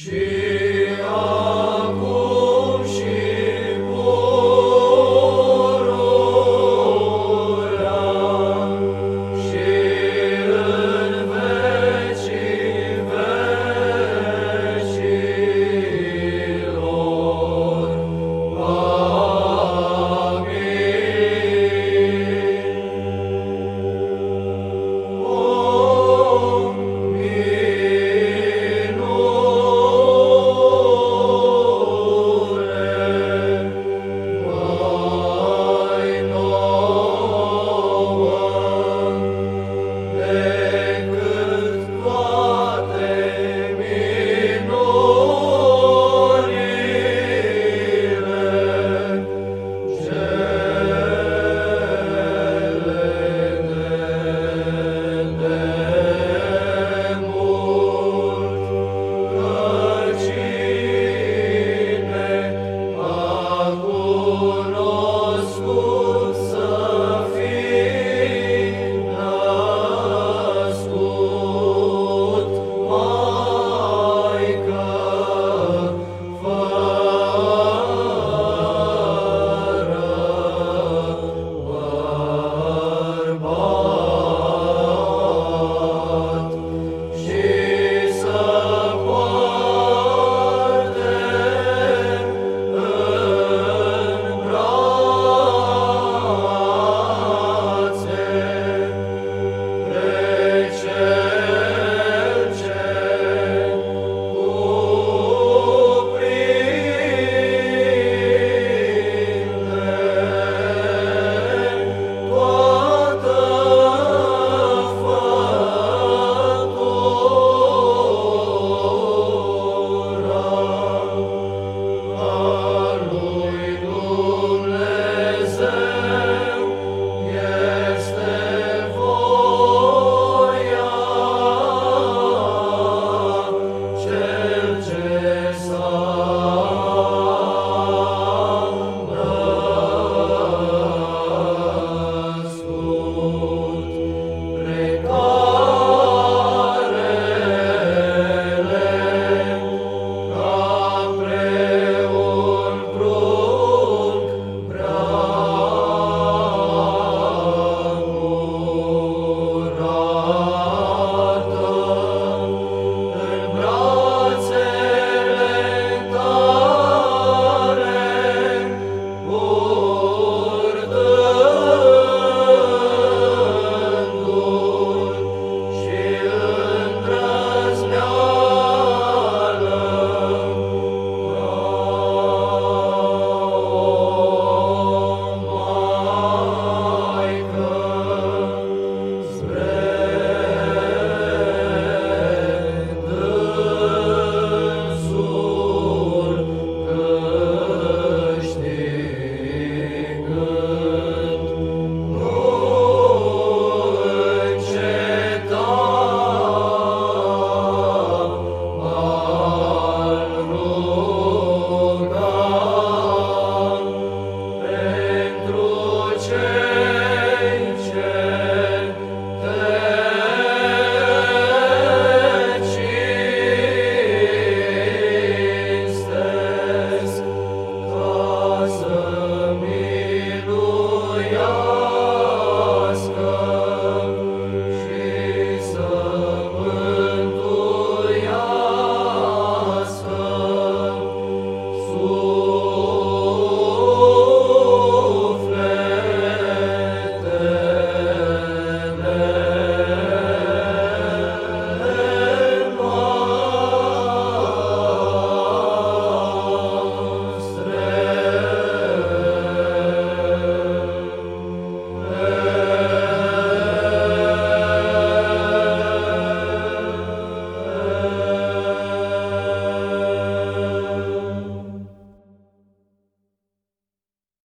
She